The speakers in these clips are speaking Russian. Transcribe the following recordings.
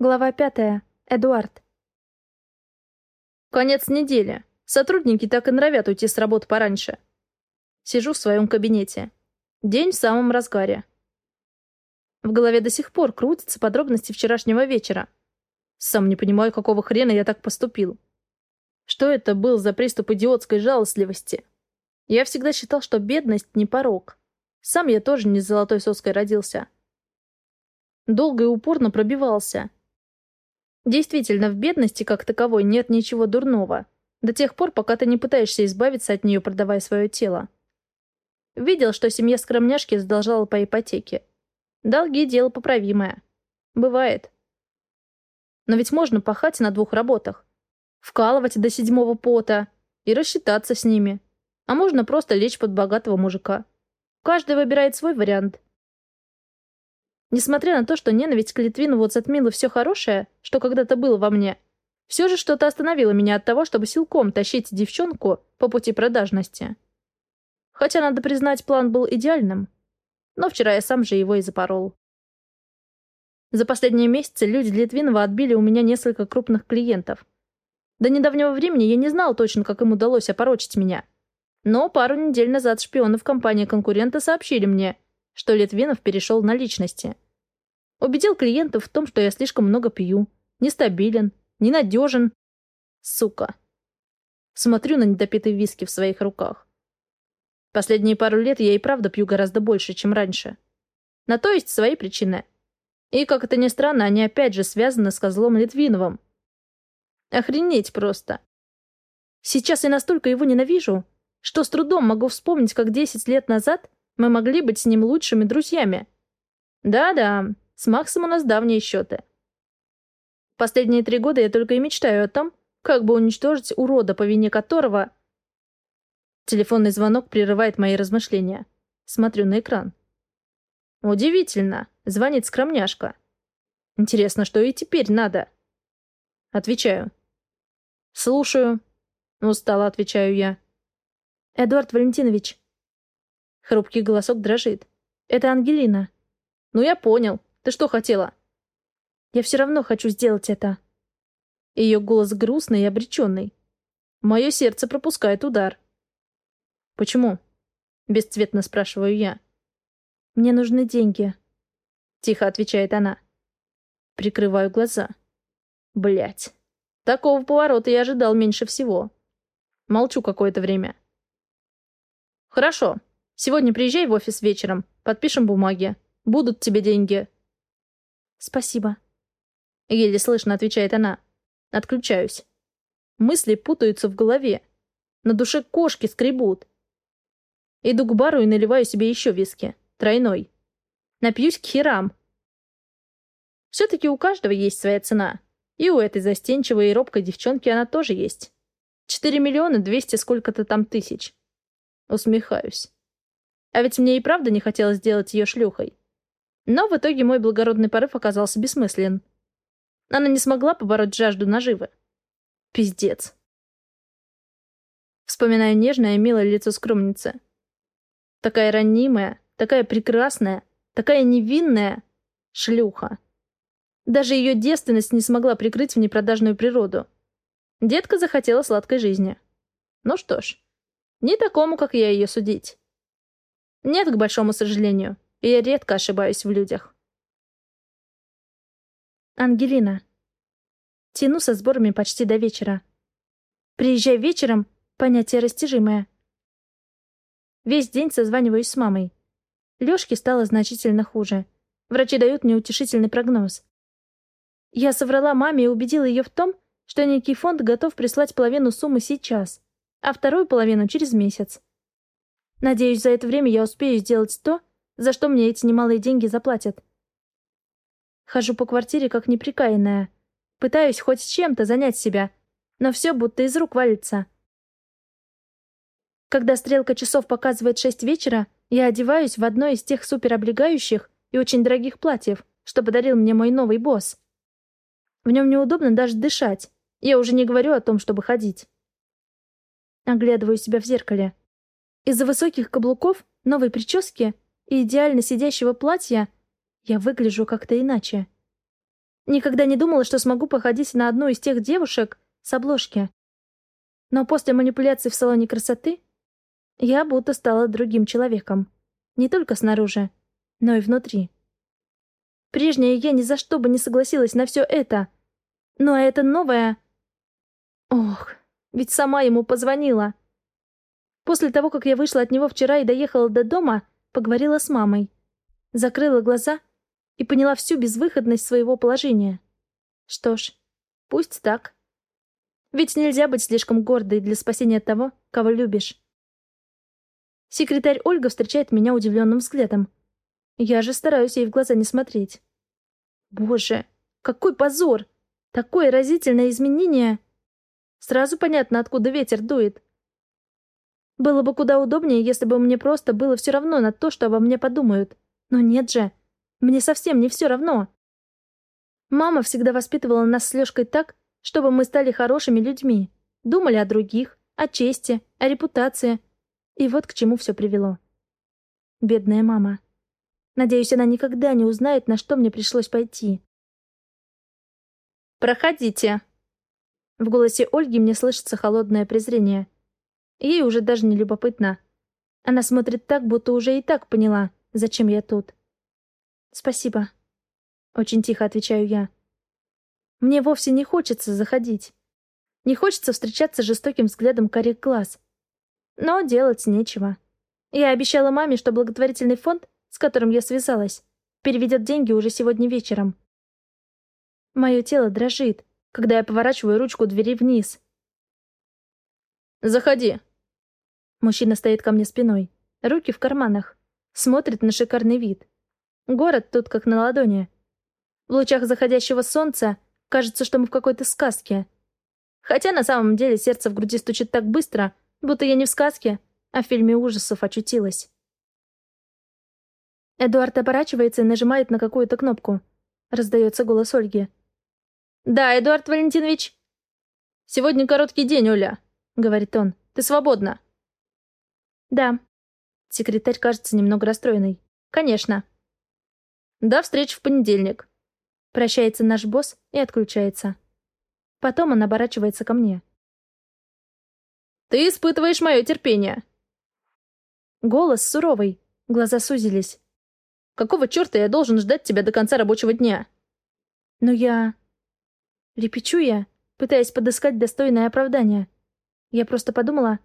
Глава пятая. Эдуард. Конец недели. Сотрудники так и норовят уйти с работы пораньше. Сижу в своем кабинете. День в самом разгаре. В голове до сих пор крутятся подробности вчерашнего вечера. Сам не понимаю, какого хрена я так поступил. Что это был за приступ идиотской жалостливости? Я всегда считал, что бедность не порог. Сам я тоже не с золотой соской родился. Долго и упорно пробивался — Действительно, в бедности как таковой нет ничего дурного. До тех пор, пока ты не пытаешься избавиться от нее, продавая свое тело. Видел, что семья скромняшки задолжала по ипотеке. Долги — дело поправимое. Бывает. Но ведь можно пахать на двух работах. Вкалывать до седьмого пота и рассчитаться с ними. А можно просто лечь под богатого мужика. Каждый выбирает свой вариант. Несмотря на то, что ненависть к Литвинову затмила все хорошее, что когда-то было во мне, все же что-то остановило меня от того, чтобы силком тащить девчонку по пути продажности. Хотя, надо признать, план был идеальным. Но вчера я сам же его и запорол. За последние месяцы люди Литвинова отбили у меня несколько крупных клиентов. До недавнего времени я не знал точно, как им удалось опорочить меня. Но пару недель назад шпионы в компании конкурента сообщили мне, что Литвинов перешел на личности. Убедил клиентов в том, что я слишком много пью, нестабилен, ненадежен. Сука. Смотрю на недопитые виски в своих руках. Последние пару лет я и правда пью гораздо больше, чем раньше. На то есть свои причины. И, как это ни странно, они опять же связаны с козлом Литвиновым. Охренеть просто. Сейчас я настолько его ненавижу, что с трудом могу вспомнить, как 10 лет назад мы могли быть с ним лучшими друзьями. Да-да, с Максом у нас давние счеты. Последние три года я только и мечтаю о том, как бы уничтожить урода, по вине которого... Телефонный звонок прерывает мои размышления. Смотрю на экран. Удивительно. Звонит скромняшка. Интересно, что и теперь надо? Отвечаю. Слушаю. Устало отвечаю я. Эдуард Валентинович, Хрупкий голосок дрожит. «Это Ангелина». «Ну, я понял. Ты что хотела?» «Я все равно хочу сделать это». Ее голос грустный и обреченный. Мое сердце пропускает удар. «Почему?» — бесцветно спрашиваю я. «Мне нужны деньги», — тихо отвечает она. Прикрываю глаза. Блять. Такого поворота я ожидал меньше всего. Молчу какое-то время. «Хорошо», Сегодня приезжай в офис вечером. Подпишем бумаги. Будут тебе деньги». «Спасибо». Еле слышно отвечает она. Отключаюсь. Мысли путаются в голове. На душе кошки скребут. Иду к бару и наливаю себе еще виски. Тройной. Напьюсь к херам. Все-таки у каждого есть своя цена. И у этой застенчивой и робкой девчонки она тоже есть. Четыре миллиона двести сколько-то там тысяч. Усмехаюсь. А ведь мне и правда не хотелось сделать ее шлюхой. Но в итоге мой благородный порыв оказался бессмыслен. Она не смогла побороть жажду наживы. Пиздец. Вспоминаю нежное и милое лицо скромницы. Такая ранимая, такая прекрасная, такая невинная шлюха. Даже ее девственность не смогла прикрыть в непродажную природу. Детка захотела сладкой жизни. Ну что ж, не такому, как я ее судить. Нет, к большому сожалению. Я редко ошибаюсь в людях. Ангелина. Тяну со сборами почти до вечера. Приезжай вечером — понятие растяжимое. Весь день созваниваюсь с мамой. Лёшке стало значительно хуже. Врачи дают мне утешительный прогноз. Я соврала маме и убедила ее в том, что некий фонд готов прислать половину суммы сейчас, а вторую половину через месяц. Надеюсь, за это время я успею сделать то, за что мне эти немалые деньги заплатят. Хожу по квартире как неприкаянная. Пытаюсь хоть чем-то занять себя, но все будто из рук валится. Когда стрелка часов показывает шесть вечера, я одеваюсь в одно из тех супероблегающих и очень дорогих платьев, что подарил мне мой новый босс. В нем неудобно даже дышать. Я уже не говорю о том, чтобы ходить. Оглядываю себя в зеркале. Из-за высоких каблуков, новой прически и идеально сидящего платья я выгляжу как-то иначе. Никогда не думала, что смогу походить на одну из тех девушек с обложки. Но после манипуляций в салоне красоты я будто стала другим человеком. Не только снаружи, но и внутри. Прежняя я ни за что бы не согласилась на все это. А это новое... Ох, ведь сама ему позвонила. После того, как я вышла от него вчера и доехала до дома, поговорила с мамой. Закрыла глаза и поняла всю безвыходность своего положения. Что ж, пусть так. Ведь нельзя быть слишком гордой для спасения того, кого любишь. Секретарь Ольга встречает меня удивленным взглядом. Я же стараюсь ей в глаза не смотреть. Боже, какой позор! Такое разительное изменение! Сразу понятно, откуда ветер дует. Было бы куда удобнее, если бы мне просто было все равно на то, что обо мне подумают. Но нет же. Мне совсем не все равно. Мама всегда воспитывала нас с Лёшкой так, чтобы мы стали хорошими людьми. Думали о других, о чести, о репутации. И вот к чему все привело. Бедная мама. Надеюсь, она никогда не узнает, на что мне пришлось пойти. «Проходите!» В голосе Ольги мне слышится холодное презрение. Ей уже даже не любопытно. Она смотрит так, будто уже и так поняла, зачем я тут. «Спасибо», — очень тихо отвечаю я. Мне вовсе не хочется заходить. Не хочется встречаться с жестоким взглядом карих глаз. Но делать нечего. Я обещала маме, что благотворительный фонд с которым я связалась, переведет деньги уже сегодня вечером. Мое тело дрожит, когда я поворачиваю ручку двери вниз. «Заходи!» Мужчина стоит ко мне спиной, руки в карманах, смотрит на шикарный вид. Город тут как на ладони. В лучах заходящего солнца кажется, что мы в какой-то сказке. Хотя на самом деле сердце в груди стучит так быстро, будто я не в сказке, а в фильме ужасов очутилась. Эдуард оборачивается и нажимает на какую-то кнопку. Раздается голос Ольги. «Да, Эдуард Валентинович?» «Сегодня короткий день, Оля», — говорит он. «Ты свободна?» «Да». Секретарь кажется немного расстроенной. «Конечно». «До встречи в понедельник». Прощается наш босс и отключается. Потом он оборачивается ко мне. «Ты испытываешь мое терпение». Голос суровый, глаза сузились. Какого черта я должен ждать тебя до конца рабочего дня?» «Но я...» Лепечу я, пытаясь подыскать достойное оправдание. Я просто подумала...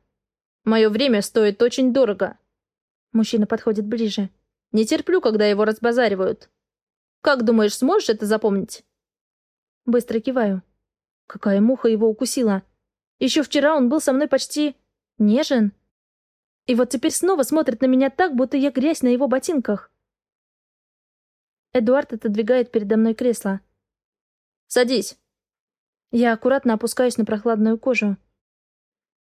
«Мое время стоит очень дорого». Мужчина подходит ближе. «Не терплю, когда его разбазаривают. Как думаешь, сможешь это запомнить?» Быстро киваю. Какая муха его укусила. Еще вчера он был со мной почти... нежен. И вот теперь снова смотрит на меня так, будто я грязь на его ботинках. Эдуард отодвигает передо мной кресло. «Садись». Я аккуратно опускаюсь на прохладную кожу.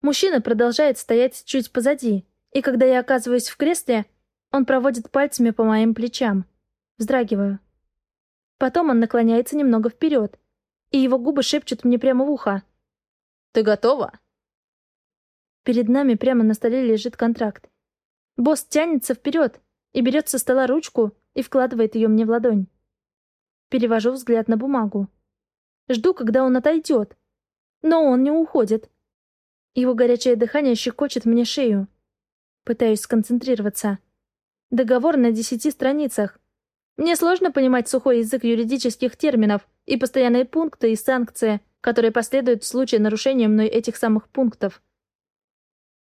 Мужчина продолжает стоять чуть позади, и когда я оказываюсь в кресле, он проводит пальцами по моим плечам. Вздрагиваю. Потом он наклоняется немного вперед, и его губы шепчут мне прямо в ухо. «Ты готова?» Перед нами прямо на столе лежит контракт. Босс тянется вперед и берет со стола ручку и вкладывает ее мне в ладонь. Перевожу взгляд на бумагу. Жду, когда он отойдет. Но он не уходит. Его горячее дыхание щекочет мне шею. Пытаюсь сконцентрироваться. Договор на десяти страницах. Мне сложно понимать сухой язык юридических терминов и постоянные пункты и санкции, которые последуют в случае нарушения мной этих самых пунктов.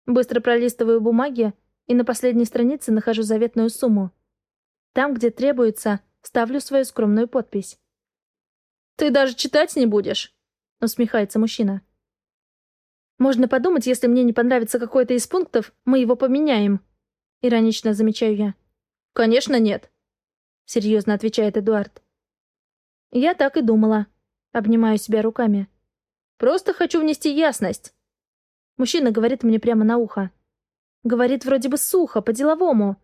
Быстро пролистываю бумаги и на последней странице нахожу заветную сумму. Там, где требуется, ставлю свою скромную подпись. «Ты даже читать не будешь?» — усмехается мужчина. «Можно подумать, если мне не понравится какой-то из пунктов, мы его поменяем», — иронично замечаю я. «Конечно нет», — серьезно отвечает Эдуард. «Я так и думала», — обнимаю себя руками. «Просто хочу внести ясность». Мужчина говорит мне прямо на ухо. Говорит вроде бы сухо, по-деловому,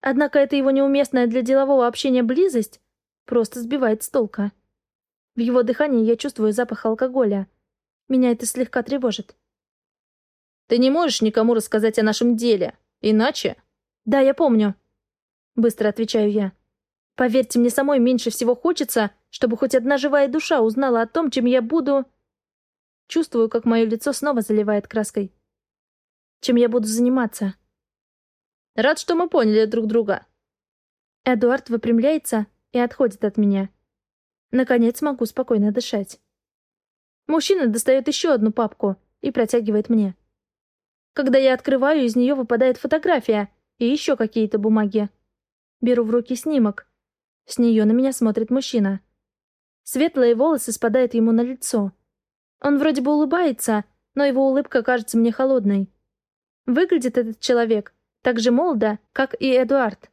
Однако эта его неуместная для делового общения близость просто сбивает с толка. В его дыхании я чувствую запах алкоголя. Меня это слегка тревожит. «Ты не можешь никому рассказать о нашем деле, иначе...» «Да, я помню», — быстро отвечаю я. «Поверьте, мне самой меньше всего хочется, чтобы хоть одна живая душа узнала о том, чем я буду... Чувствую, как мое лицо снова заливает краской. Чем я буду заниматься. Рад, что мы поняли друг друга. Эдуард выпрямляется и отходит от меня. Наконец могу спокойно дышать. Мужчина достает еще одну папку и протягивает мне. Когда я открываю, из нее выпадает фотография и еще какие-то бумаги. Беру в руки снимок. С нее на меня смотрит мужчина. Светлые волосы спадают ему на лицо. Он вроде бы улыбается, но его улыбка кажется мне холодной. Выглядит этот человек так же молодо, как и Эдуард.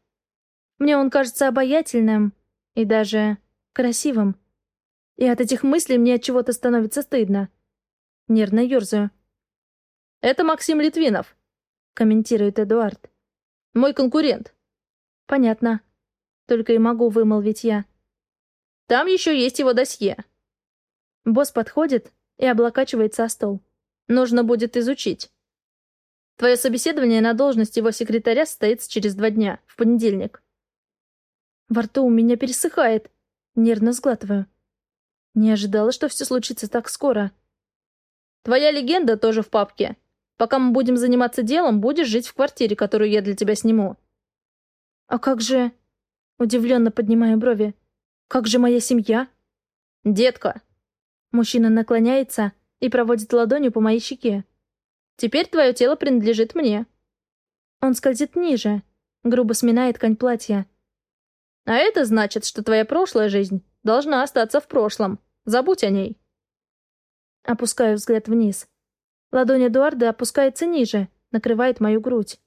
Мне он кажется обаятельным и даже красивым. И от этих мыслей мне от чего-то становится стыдно. Нервно ерзаю. «Это Максим Литвинов», — комментирует Эдуард. «Мой конкурент». «Понятно. Только и могу вымолвить я. Там еще есть его досье». Босс подходит и облокачивается о стол. «Нужно будет изучить». Твое собеседование на должность его секретаря состоится через два дня, в понедельник. Во рту у меня пересыхает. Нервно сглатываю. Не ожидала, что все случится так скоро. Твоя легенда тоже в папке. Пока мы будем заниматься делом, будешь жить в квартире, которую я для тебя сниму. А как же... Удивленно поднимаю брови. Как же моя семья? Детка. Мужчина наклоняется и проводит ладонью по моей щеке. Теперь твое тело принадлежит мне». Он скользит ниже, грубо сминает ткань платья. «А это значит, что твоя прошлая жизнь должна остаться в прошлом. Забудь о ней». Опускаю взгляд вниз. Ладонь Эдуарда опускается ниже, накрывает мою грудь.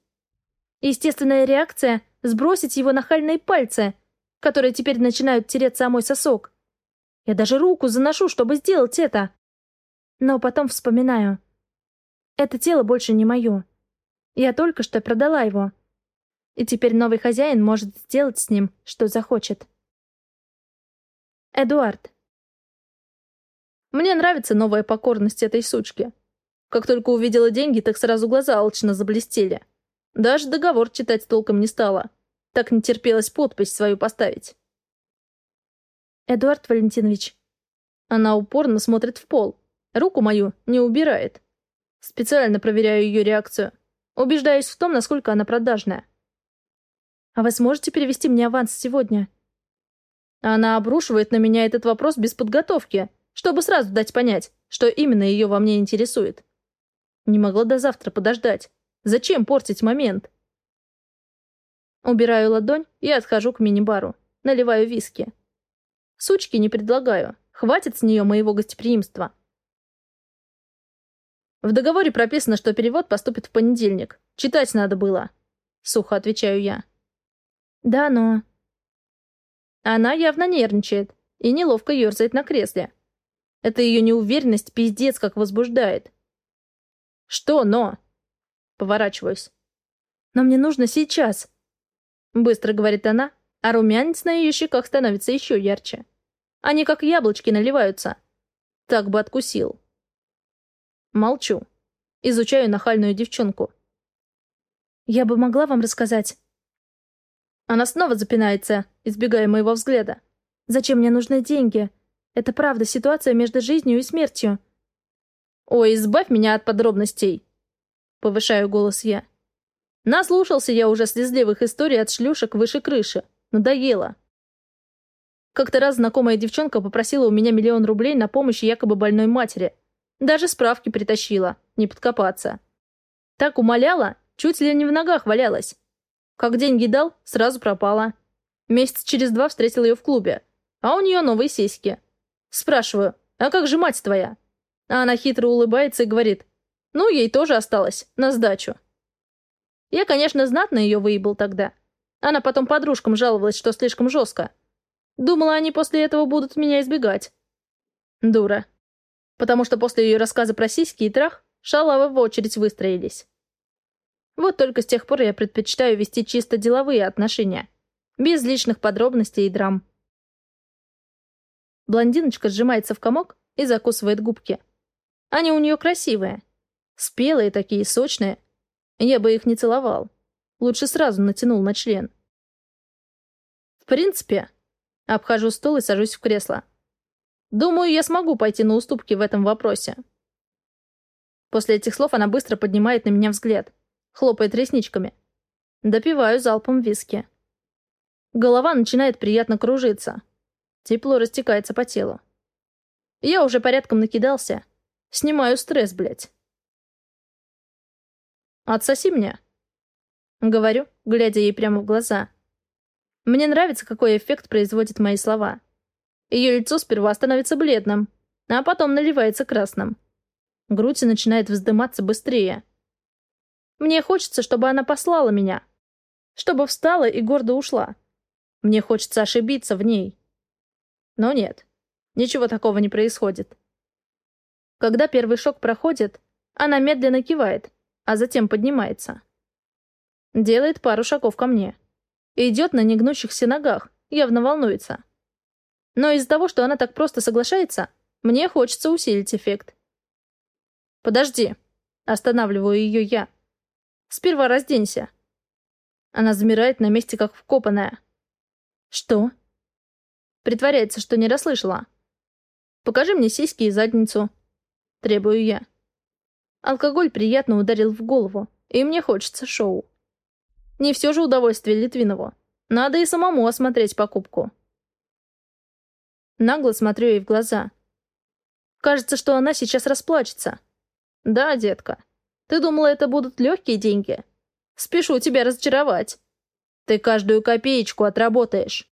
Естественная реакция — сбросить его нахальные пальцы, которые теперь начинают тереться о мой сосок. Я даже руку заношу, чтобы сделать это. Но потом вспоминаю — это тело больше не мое. Я только что продала его. И теперь новый хозяин может сделать с ним, что захочет. Эдуард. Мне нравится новая покорность этой сучки. Как только увидела деньги, так сразу глаза алчно заблестели. Даже договор читать толком не стала. Так не терпелось подпись свою поставить. Эдуард Валентинович. Она упорно смотрит в пол. Руку мою не убирает. Специально проверяю ее реакцию. Убеждаюсь в том, насколько она продажная. А вы сможете перевести мне аванс сегодня? Она обрушивает на меня этот вопрос без подготовки, чтобы сразу дать понять, что именно ее во мне интересует. Не могла до завтра подождать. Зачем портить момент? Убираю ладонь и отхожу к мини-бару. Наливаю виски. Сучки не предлагаю. Хватит с нее моего гостеприимства. В договоре прописано, что перевод поступит в понедельник. Читать надо было. Сухо отвечаю я. Да, но... Она явно нервничает и неловко ерзает на кресле. Это ее неуверенность пиздец как возбуждает. Что «но»? Поворачиваюсь. Но мне нужно сейчас. Быстро говорит она, а румянец на ее щеках становится еще ярче. Они как яблочки наливаются. Так бы откусил. Молчу. Изучаю нахальную девчонку. Я бы могла вам рассказать. Она снова запинается, избегая моего взгляда. Зачем мне нужны деньги? Это правда ситуация между жизнью и смертью. Ой, избавь меня от подробностей. Повышаю голос я. Наслушался я уже слезливых историй от шлюшек выше крыши. Надоело. Как-то раз знакомая девчонка попросила у меня миллион рублей на помощь якобы больной матери. Даже справки притащила, не подкопаться. Так умоляла, чуть ли не в ногах валялась. Как деньги дал, сразу пропала. Месяц через два встретил ее в клубе, а у нее новые сиськи. Спрашиваю, а как же мать твоя? А она хитро улыбается и говорит, ну, ей тоже осталось, на сдачу. Я, конечно, знатно ее выебал тогда. Она потом подружкам жаловалась, что слишком жестко. Думала, они после этого будут меня избегать. Дура потому что после ее рассказа про сиськи и трах шалавы в очередь выстроились. Вот только с тех пор я предпочитаю вести чисто деловые отношения, без личных подробностей и драм. Блондиночка сжимается в комок и закусывает губки. Они у нее красивые, спелые такие, сочные. Я бы их не целовал. Лучше сразу натянул на член. В принципе, Обхожу стол и сажусь в кресло. Думаю, я смогу пойти на уступки в этом вопросе. После этих слов она быстро поднимает на меня взгляд, хлопает ресничками. Допиваю залпом виски. Голова начинает приятно кружиться. Тепло растекается по телу. Я уже порядком накидался. Снимаю стресс, блядь. «Отсоси мне», — говорю, глядя ей прямо в глаза. Мне нравится, какой эффект производят мои слова. Ее лицо сперва становится бледным, а потом наливается красным. Грудь начинает вздыматься быстрее. Мне хочется, чтобы она послала меня. Чтобы встала и гордо ушла. Мне хочется ошибиться в ней. Но нет, ничего такого не происходит. Когда первый шок проходит, она медленно кивает, а затем поднимается. Делает пару шагов ко мне. Идет на негнущихся ногах, явно волнуется. Но из-за того, что она так просто соглашается, мне хочется усилить эффект. «Подожди», — останавливаю ее я. «Сперва разденься». Она замирает на месте, как вкопанная. «Что?» Притворяется, что не расслышала. «Покажи мне сиськи и задницу», — требую я. Алкоголь приятно ударил в голову, и мне хочется шоу. Не все же удовольствие Литвинову. Надо и самому осмотреть покупку. Нагло смотрю ей в глаза. Кажется, что она сейчас расплачется. Да, детка. Ты думала, это будут легкие деньги? Спешу тебя разочаровать. Ты каждую копеечку отработаешь.